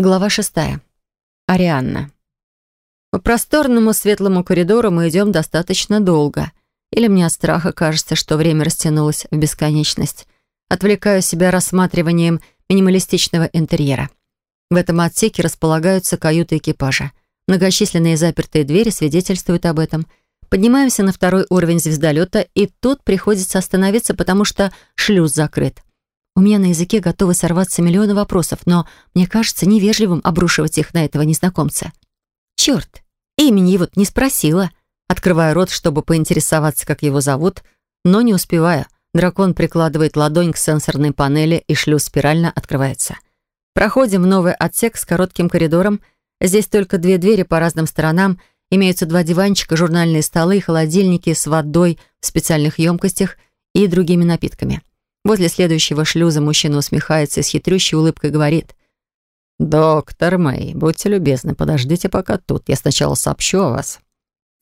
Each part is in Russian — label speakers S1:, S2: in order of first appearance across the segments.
S1: Глава шестая. Арианна. По просторному светлому коридору мы идем достаточно долго. Или мне от страха кажется, что время растянулось в бесконечность. Отвлекаю себя рассматриванием минималистичного интерьера. В этом отсеке располагаются каюты экипажа. Многочисленные запертые двери свидетельствуют об этом. Поднимаемся на второй уровень звездолета, и тут приходится остановиться, потому что шлюз закрыт. У меня на языке готовы сорваться миллионы вопросов, но мне кажется невежливым обрушивать их на этого незнакомца. Черт, имени его не спросила. Открываю рот, чтобы поинтересоваться, как его зовут, но не успеваю. Дракон прикладывает ладонь к сенсорной панели, и шлюз спирально открывается. Проходим в новый отсек с коротким коридором. Здесь только две двери по разным сторонам, имеются два диванчика, журнальные столы, холодильники с водой в специальных емкостях и другими напитками. Возле следующего шлюза мужчина усмехается и с хитрющей улыбкой говорит. «Доктор Мэй, будьте любезны, подождите пока тут. Я сначала сообщу о вас».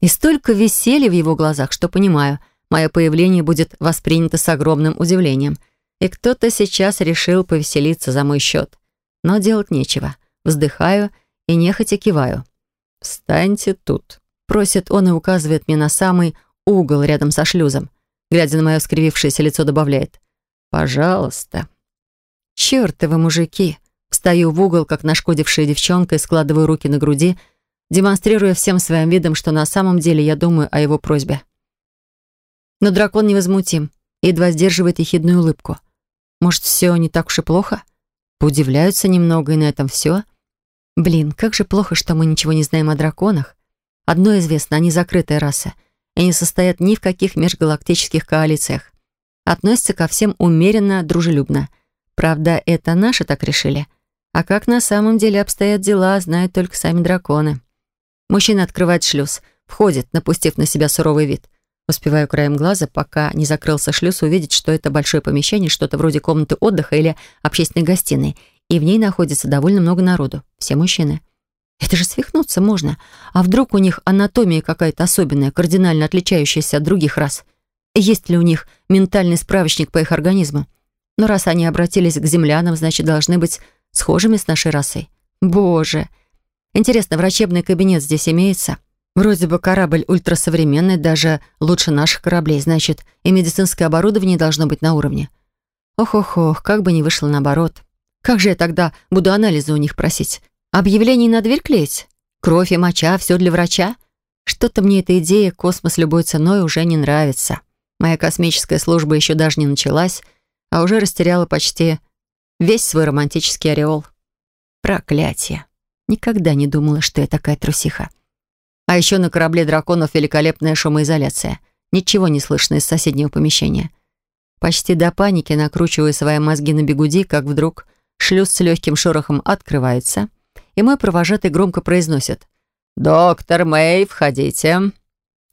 S1: И столько веселья в его глазах, что понимаю, мое появление будет воспринято с огромным удивлением. И кто-то сейчас решил повеселиться за мой счет. Но делать нечего. Вздыхаю и нехотя киваю. «Встаньте тут», — просит он и указывает мне на самый угол рядом со шлюзом. Глядя на мое скривившееся лицо, добавляет. «Пожалуйста». «Чёртовы мужики!» Встаю в угол, как нашкодившая девчонка, и складываю руки на груди, демонстрируя всем своим видом, что на самом деле я думаю о его просьбе. Но дракон невозмутим, едва сдерживает ехидную улыбку. Может, все не так уж и плохо? Поудивляются немного, и на этом все. Блин, как же плохо, что мы ничего не знаем о драконах. Одно известно, они закрытая раса и не состоят ни в каких межгалактических коалициях относится ко всем умеренно, дружелюбно. Правда, это наши так решили. А как на самом деле обстоят дела, знают только сами драконы. Мужчина открывает шлюз, входит, напустив на себя суровый вид. Успеваю краем глаза, пока не закрылся шлюз, увидеть, что это большое помещение, что-то вроде комнаты отдыха или общественной гостиной, и в ней находится довольно много народу. Все мужчины. Это же свихнуться можно. А вдруг у них анатомия какая-то особенная, кардинально отличающаяся от других рас? Есть ли у них ментальный справочник по их организму. Но раз они обратились к землянам, значит, должны быть схожими с нашей расой. Боже! Интересно, врачебный кабинет здесь имеется? Вроде бы корабль ультрасовременный, даже лучше наших кораблей, значит, и медицинское оборудование должно быть на уровне. Ох-ох-ох, как бы не вышло наоборот. Как же я тогда буду анализы у них просить? Объявление на дверь клеить? Кровь и моча, все для врача? Что-то мне эта идея «космос любой ценой» уже не нравится. Моя космическая служба еще даже не началась, а уже растеряла почти весь свой романтический ореол. Проклятие. Никогда не думала, что я такая трусиха. А еще на корабле драконов великолепная шумоизоляция. Ничего не слышно из соседнего помещения. Почти до паники накручиваю свои мозги на бегуди, как вдруг шлюз с легким шорохом открывается, и мой провожатый громко произносит «Доктор Мэй, входите».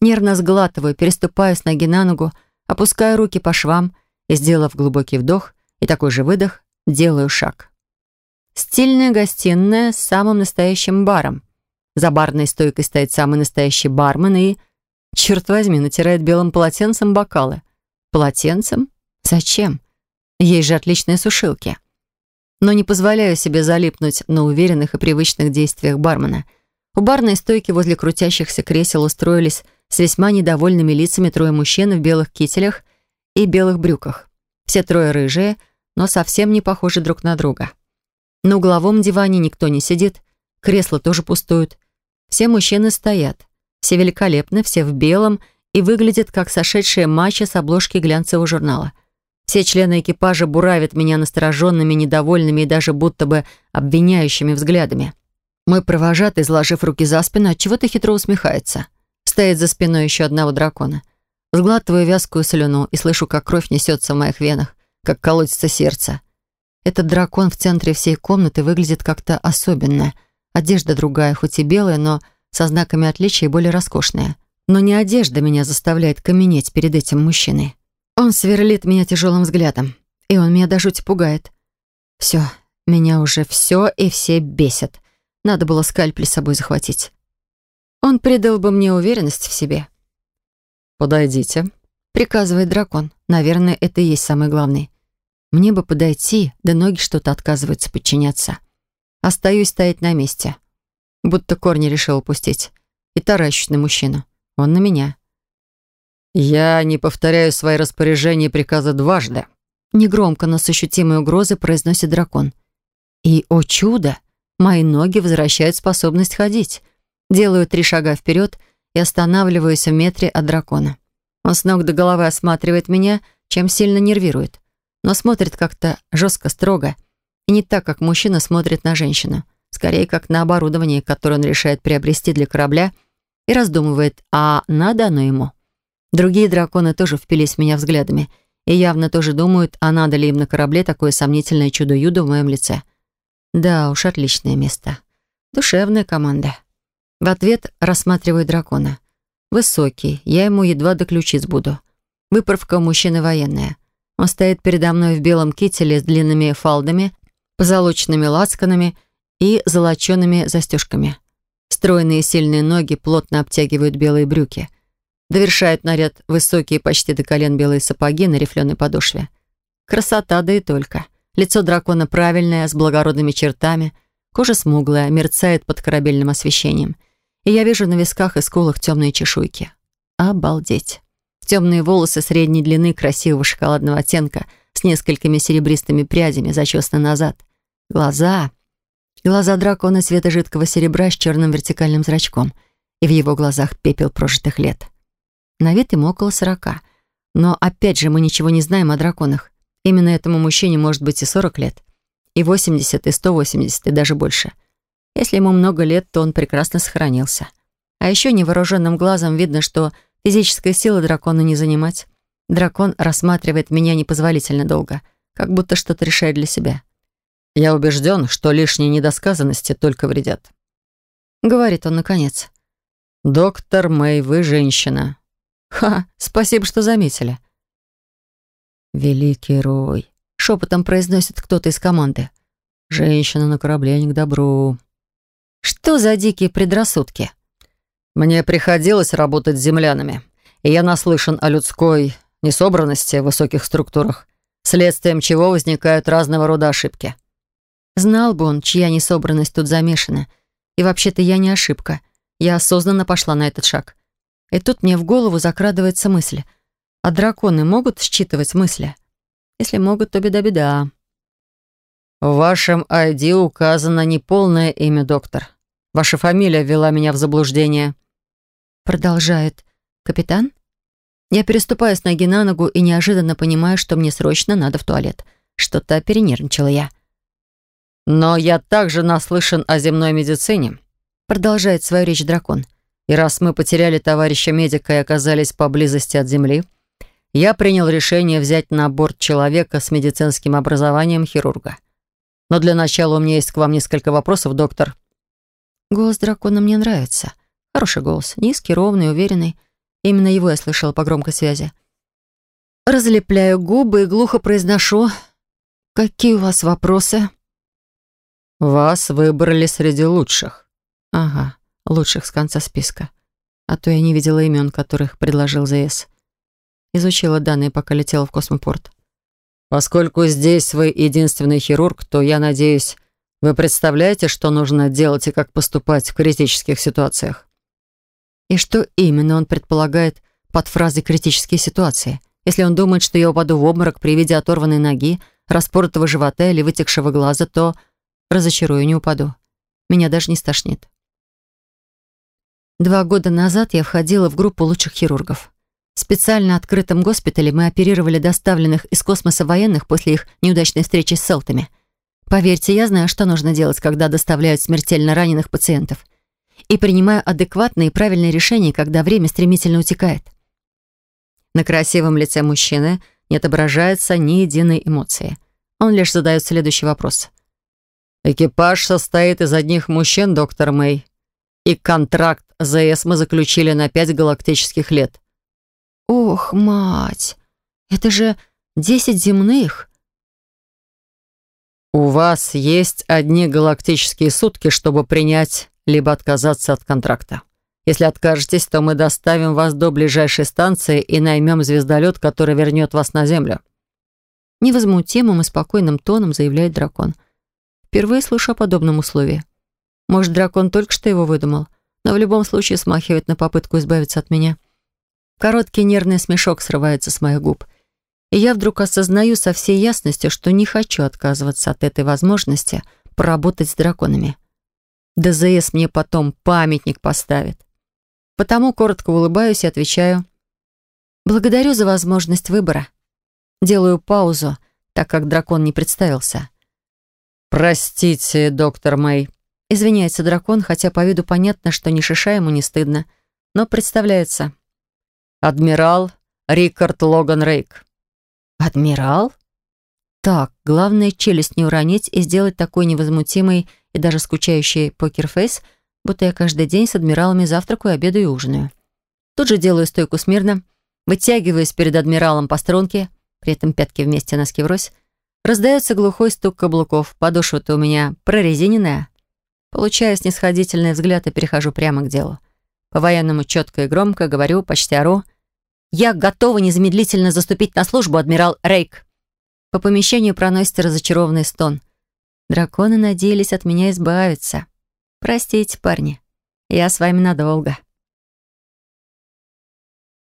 S1: Нервно сглатываю, переступаю с ноги на ногу, опускаю руки по швам и, сделав глубокий вдох и такой же выдох, делаю шаг. Стильная гостиная с самым настоящим баром. За барной стойкой стоит самый настоящий бармен и, черт возьми, натирает белым полотенцем бокалы. Полотенцем? Зачем? Есть же отличные сушилки. Но не позволяю себе залипнуть на уверенных и привычных действиях бармена. У барной стойки возле крутящихся кресел устроились с весьма недовольными лицами трое мужчин в белых кителях и белых брюках. Все трое рыжие, но совсем не похожи друг на друга. На угловом диване никто не сидит, кресла тоже пустуют. Все мужчины стоят. Все великолепны, все в белом и выглядят как сошедшие матча с обложки глянцевого журнала. Все члены экипажа буравят меня настороженными, недовольными и даже будто бы обвиняющими взглядами. Мой провожатый, изложив руки за спину, отчего-то хитро усмехается стоит за спиной еще одного дракона. Сглатываю вязкую слюну и слышу, как кровь несется в моих венах, как колотится сердце. Этот дракон в центре всей комнаты выглядит как-то особенно. Одежда другая, хоть и белая, но со знаками отличия и более роскошная. Но не одежда меня заставляет каменеть перед этим мужчиной. Он сверлит меня тяжелым взглядом, и он меня до жути пугает. Все, меня уже все и все бесят. Надо было скальпель с собой захватить. Он придал бы мне уверенность в себе.
S2: «Подойдите», —
S1: приказывает дракон. Наверное, это и есть самый главный. Мне бы подойти, да ноги что-то отказываются подчиняться. Остаюсь стоять на месте. Будто корни решил упустить. И таращусь на мужчину. Он на меня.
S2: «Я не повторяю свои распоряжения и приказы дважды»,
S1: Негромко, но с ощутимой угрозой произносит дракон. И, о чудо, мои ноги возвращают способность ходить. Делаю три шага вперед и останавливаюсь в метре от дракона. Он с ног до головы осматривает меня, чем сильно нервирует. Но смотрит как-то жестко, строго. И не так, как мужчина смотрит на женщину. Скорее, как на оборудование, которое он решает приобрести для корабля, и раздумывает, а надо оно ему. Другие драконы тоже впились в меня взглядами и явно тоже думают, а надо ли им на корабле такое сомнительное чудо-юдо в моем лице. Да уж, отличное место. Душевная команда. В ответ рассматриваю дракона. Высокий, я ему едва до ключиц буду. Выправка у мужчины военная. Он стоит передо мной в белом кителе с длинными фалдами, позолоченными лацканами и золочеными застежками. Стройные сильные ноги плотно обтягивают белые брюки. Довершают наряд высокие почти до колен белые сапоги на рифленой подошве. Красота, да и только. Лицо дракона правильное, с благородными чертами. Кожа смуглая, мерцает под корабельным освещением. И я вижу на висках и скулах темные чешуйки. Обалдеть. Темные волосы средней длины красивого шоколадного оттенка с несколькими серебристыми прядями зачесаны назад. Глаза... Глаза дракона цвета жидкого серебра с черным вертикальным зрачком. И в его глазах пепел прожитых лет. На вид ему около сорока. Но опять же мы ничего не знаем о драконах. Именно этому мужчине может быть и сорок лет. И восемьдесят, и сто восемьдесят, и даже больше. Если ему много лет, то он прекрасно сохранился. А еще невооруженным глазом видно, что физической силы дракона не занимать. Дракон рассматривает меня непозволительно долго, как будто что-то решает для себя.
S2: «Я убежден, что лишние недосказанности только вредят», —
S1: говорит он наконец.
S2: «Доктор Мэй, вы женщина.
S1: «Ха, спасибо, что заметили».
S2: «Великий Рой», — шепотом произносит кто-то из команды. «Женщина на корабле не к добру».
S1: «Что за дикие предрассудки?»
S2: «Мне приходилось работать с землянами, и я наслышан о людской несобранности в высоких структурах, следствием чего возникают разного рода ошибки».
S1: Знал бы он, чья несобранность тут замешана. И вообще-то я не ошибка. Я осознанно пошла на этот шаг. И тут мне в голову закрадывается мысль. А драконы могут считывать мысли? Если могут, то беда-беда.
S2: В вашем ID указано неполное имя, доктор. Ваша фамилия ввела меня в заблуждение.
S1: Продолжает капитан. Я переступаю с ноги на ногу и неожиданно понимаю, что мне срочно надо в туалет. Что-то перенервничала я.
S2: Но я также наслышан о земной медицине.
S1: Продолжает свою речь дракон.
S2: И раз мы потеряли товарища медика и оказались поблизости от земли, я принял решение взять на борт человека с медицинским образованием хирурга. Но для начала у меня есть к вам несколько вопросов, доктор.
S1: Голос дракона мне нравится. Хороший голос, низкий, ровный, уверенный. Именно его я слышала по громкой связи. Разлепляю губы и глухо произношу «Какие у вас вопросы?»
S2: «Вас выбрали среди лучших».
S1: «Ага лучших с конца списка. А то я не видела имен, которых предложил ЗС. Изучила данные, пока летела в космопорт.
S2: Поскольку здесь вы единственный хирург, то, я надеюсь, вы представляете, что нужно делать и как поступать в критических ситуациях?
S1: И что именно он предполагает под фразой «критические ситуации»? Если он думает, что я упаду в обморок при виде оторванной ноги, распоротого живота или вытекшего глаза, то разочарую, не упаду. Меня даже не стошнит. Два года назад я входила в группу лучших хирургов. В специально открытом госпитале мы оперировали доставленных из космоса военных после их неудачной встречи с селтами. Поверьте, я знаю, что нужно делать, когда доставляют смертельно раненых пациентов. И принимаю адекватные и правильные решения, когда время стремительно утекает. На красивом лице мужчины не отображается ни единой эмоции. Он лишь задает следующий вопрос.
S2: «Экипаж состоит из одних мужчин, доктор Мэй», и контракт ЗС мы заключили на пять галактических лет.
S1: Ох, мать, это же десять земных.
S2: У вас есть одни галактические сутки, чтобы принять либо отказаться от контракта. Если откажетесь, то мы доставим вас до ближайшей станции и наймем звездолет, который вернет вас на Землю.
S1: Невозмутимым и спокойным тоном заявляет дракон. Впервые слышу о подобном условии. Может, дракон только что его выдумал, но в любом случае смахивает на попытку избавиться от меня. Короткий нервный смешок срывается с моих губ. И я вдруг осознаю со всей ясностью, что не хочу отказываться от этой возможности поработать с драконами. ДЗС мне потом памятник поставит. Потому коротко улыбаюсь и отвечаю. Благодарю за возможность выбора. Делаю паузу, так как дракон не представился.
S2: «Простите, доктор Мэй», —
S1: извиняется дракон, хотя по виду понятно, что ни шиша ему не стыдно, но представляется.
S2: «Адмирал Рикард Логан Рейк».
S1: «Адмирал?» Так, главное челюсть не уронить и сделать такой невозмутимый и даже скучающий покерфейс, будто я каждый день с адмиралами завтракаю, обедаю и ужинаю. Тут же делаю стойку смирно, вытягиваюсь перед адмиралом по струнке, при этом пятки вместе носки врозь, Раздается глухой стук каблуков. Подошва-то у меня прорезиненная. Получаю снисходительный взгляд и перехожу прямо к делу. По-военному четко и громко говорю, почти ору. «Я готова незамедлительно заступить на службу, адмирал Рейк!» По помещению проносится разочарованный стон. Драконы надеялись от меня избавиться. Простите, парни, я с вами надолго.